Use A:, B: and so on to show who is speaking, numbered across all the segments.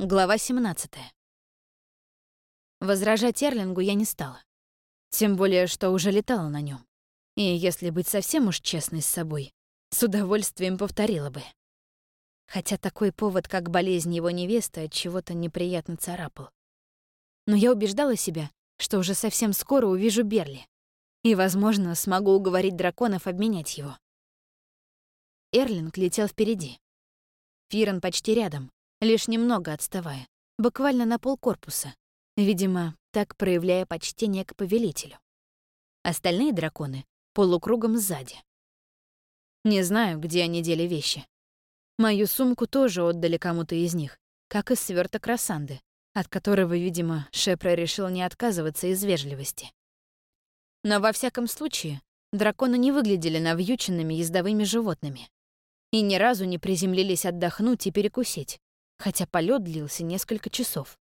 A: Глава 17. Возражать Эрлингу я не стала. Тем более, что уже летала на нем. И если быть совсем уж честной с собой, с удовольствием повторила бы. Хотя такой повод, как болезнь его невесты, от чего-то неприятно царапал. Но я убеждала себя, что уже совсем скоро увижу Берли. И, возможно, смогу уговорить драконов обменять его. Эрлинг летел впереди. Фиран почти рядом, лишь немного отставая, буквально на полкорпуса, видимо, так проявляя почтение к повелителю. Остальные драконы — полукругом сзади. Не знаю, где они дели вещи. Мою сумку тоже отдали кому-то из них, как и сверток Рассанды, от которого, видимо, Шепра решил не отказываться из вежливости. Но во всяком случае, драконы не выглядели навьюченными ездовыми животными и ни разу не приземлились отдохнуть и перекусить, хотя полет длился несколько часов.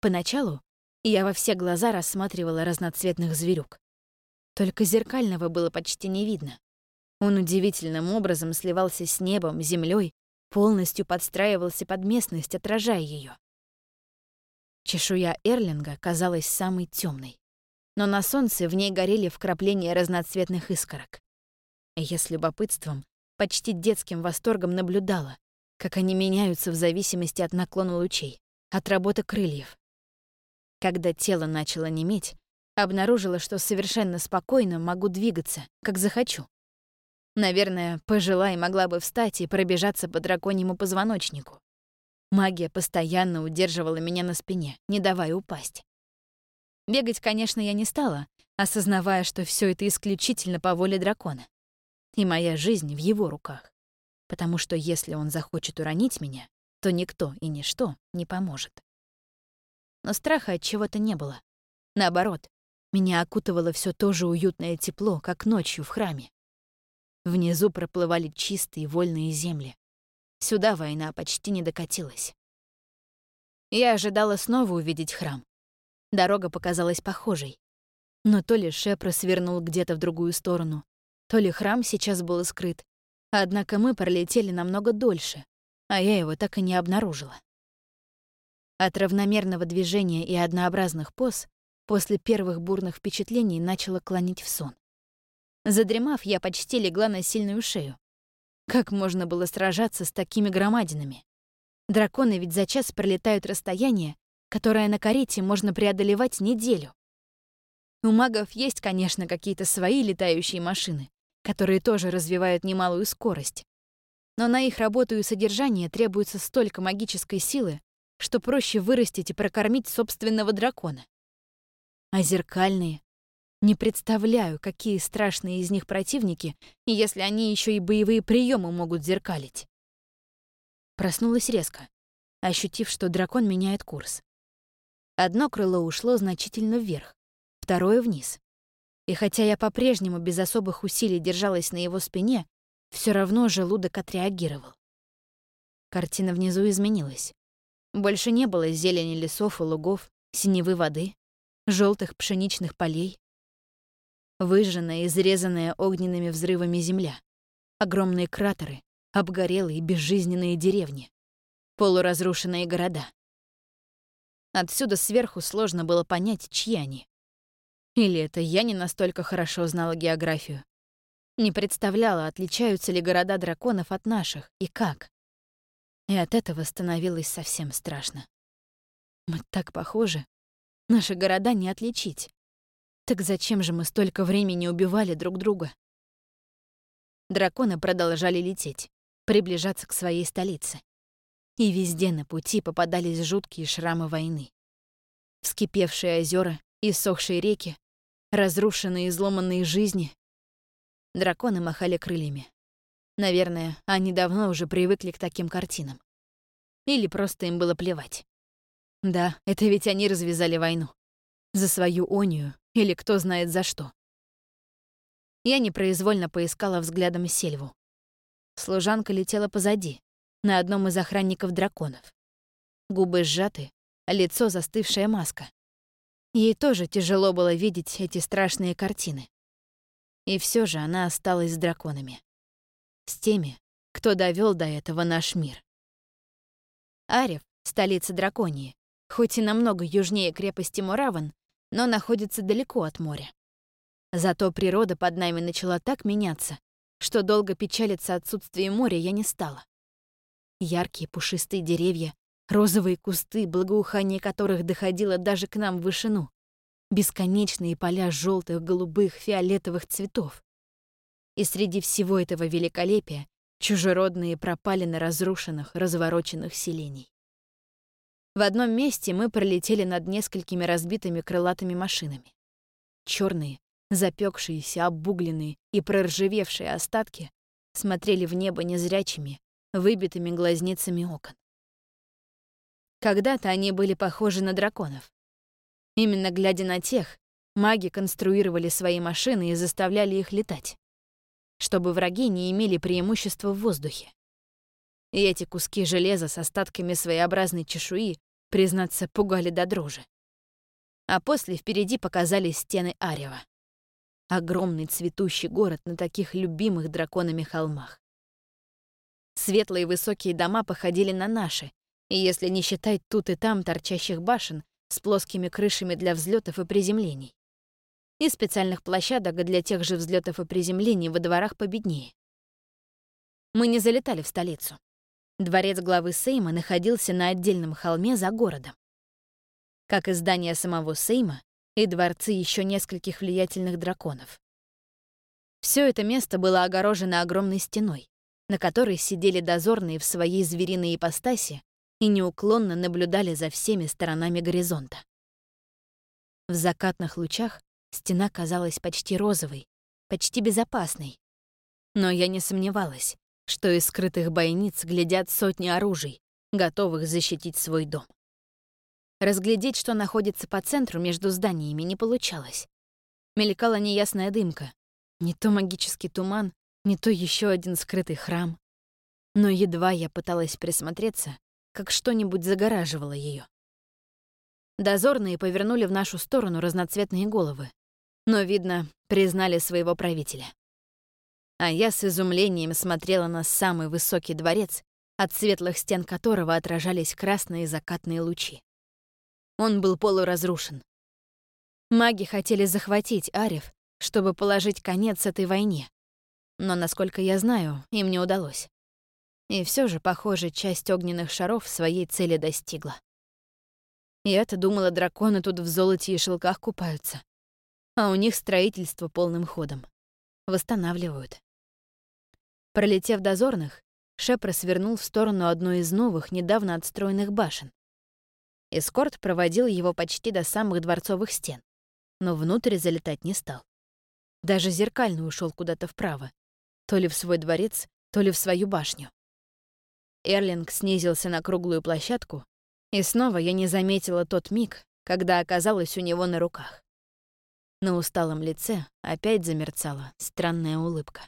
A: Поначалу я во все глаза рассматривала разноцветных зверюк. Только зеркального было почти не видно. Он удивительным образом сливался с небом, землей, полностью подстраивался под местность, отражая ее. Чешуя Эрлинга казалась самой темной, но на солнце в ней горели вкрапления разноцветных искорок. Я с любопытством, почти детским восторгом наблюдала, как они меняются в зависимости от наклона лучей, от работы крыльев. Когда тело начало неметь, обнаружила, что совершенно спокойно могу двигаться, как захочу. Наверное, пожила и могла бы встать и пробежаться по драконьему позвоночнику. Магия постоянно удерживала меня на спине, не давая упасть. Бегать, конечно, я не стала, осознавая, что все это исключительно по воле дракона. И моя жизнь в его руках потому что если он захочет уронить меня, то никто и ничто не поможет. Но страха от чего-то не было. Наоборот, меня окутывало все то же уютное тепло, как ночью в храме. Внизу проплывали чистые вольные земли. Сюда война почти не докатилась. Я ожидала снова увидеть храм. Дорога показалась похожей. Но то ли Шепра свернул где-то в другую сторону, то ли храм сейчас был скрыт, Однако мы пролетели намного дольше, а я его так и не обнаружила. От равномерного движения и однообразных поз после первых бурных впечатлений начала клонить в сон. Задремав, я почти легла на сильную шею. Как можно было сражаться с такими громадинами? Драконы ведь за час пролетают расстояние, которое на карете можно преодолевать неделю. У магов есть, конечно, какие-то свои летающие машины, которые тоже развивают немалую скорость. Но на их работу и содержание требуется столько магической силы, что проще вырастить и прокормить собственного дракона. А зеркальные? Не представляю, какие страшные из них противники, если они еще и боевые приемы могут зеркалить. Проснулась резко, ощутив, что дракон меняет курс. Одно крыло ушло значительно вверх, второе — вниз. И хотя я по-прежнему без особых усилий держалась на его спине, все равно желудок отреагировал. Картина внизу изменилась. Больше не было зелени лесов и лугов, синевы воды, желтых пшеничных полей. Выжженная, изрезанная огненными взрывами земля. Огромные кратеры, обгорелые безжизненные деревни. Полуразрушенные города. Отсюда сверху сложно было понять, чьи они. Или это я не настолько хорошо знала географию? Не представляла, отличаются ли города драконов от наших и как. И от этого становилось совсем страшно. Мы так похожи. Наши города не отличить. Так зачем же мы столько времени убивали друг друга? Драконы продолжали лететь, приближаться к своей столице. И везде на пути попадались жуткие шрамы войны. Вскипевшие озера, иссохшие реки, разрушенные и изломанные жизни. Драконы махали крыльями. Наверное, они давно уже привыкли к таким картинам. Или просто им было плевать. Да, это ведь они развязали войну. За свою онию или кто знает за что. Я непроизвольно поискала взглядом сельву. Служанка летела позади, на одном из охранников драконов. Губы сжаты, лицо застывшая маска. Ей тоже тяжело было видеть эти страшные картины. И все же она осталась с драконами. С теми, кто довел до этого наш мир. Арев, столица Драконии, хоть и намного южнее крепости Мураван, но находится далеко от моря. Зато природа под нами начала так меняться, что долго печалиться отсутствием моря я не стала. Яркие пушистые деревья, розовые кусты, благоухание которых доходило даже к нам в вышину, бесконечные поля желтых, голубых, фиолетовых цветов. И среди всего этого великолепия чужеродные пропали на разрушенных, развороченных селений. В одном месте мы пролетели над несколькими разбитыми крылатыми машинами. Черные, запекшиеся, обугленные и проржавевшие остатки смотрели в небо незрячими, выбитыми глазницами окон. Когда-то они были похожи на драконов. Именно глядя на тех, маги конструировали свои машины и заставляли их летать, чтобы враги не имели преимущества в воздухе. И эти куски железа с остатками своеобразной чешуи, признаться, пугали до дрожи. А после впереди показались стены Арева. Огромный цветущий город на таких любимых драконами холмах. Светлые высокие дома походили на наши, если не считать тут и там торчащих башен с плоскими крышами для взлетов и приземлений. И специальных площадок для тех же взлетов и приземлений во дворах победнее. Мы не залетали в столицу. Дворец главы Сейма находился на отдельном холме за городом. Как и здание самого Сейма, и дворцы еще нескольких влиятельных драконов. Все это место было огорожено огромной стеной, на которой сидели дозорные в своей звериной ипостаси и неуклонно наблюдали за всеми сторонами горизонта. В закатных лучах стена казалась почти розовой, почти безопасной. Но я не сомневалась, что из скрытых бойниц глядят сотни оружий, готовых защитить свой дом. Разглядеть, что находится по центру между зданиями, не получалось. Мелькала неясная дымка. Не то магический туман, не то еще один скрытый храм. Но едва я пыталась присмотреться, как что-нибудь загораживало ее. Дозорные повернули в нашу сторону разноцветные головы, но, видно, признали своего правителя. А я с изумлением смотрела на самый высокий дворец, от светлых стен которого отражались красные закатные лучи. Он был полуразрушен. Маги хотели захватить Арев, чтобы положить конец этой войне. Но, насколько я знаю, им не удалось. И все же, похоже, часть огненных шаров своей цели достигла. Я-то думала, драконы тут в золоте и шелках купаются. А у них строительство полным ходом. Восстанавливают. Пролетев дозорных, Шепра свернул в сторону одной из новых, недавно отстроенных башен. Эскорт проводил его почти до самых дворцовых стен, но внутрь залетать не стал. Даже зеркально ушел куда-то вправо, то ли в свой дворец, то ли в свою башню. Эрлинг снизился на круглую площадку, и снова я не заметила тот миг, когда оказалась у него на руках. На усталом лице опять замерцала странная улыбка.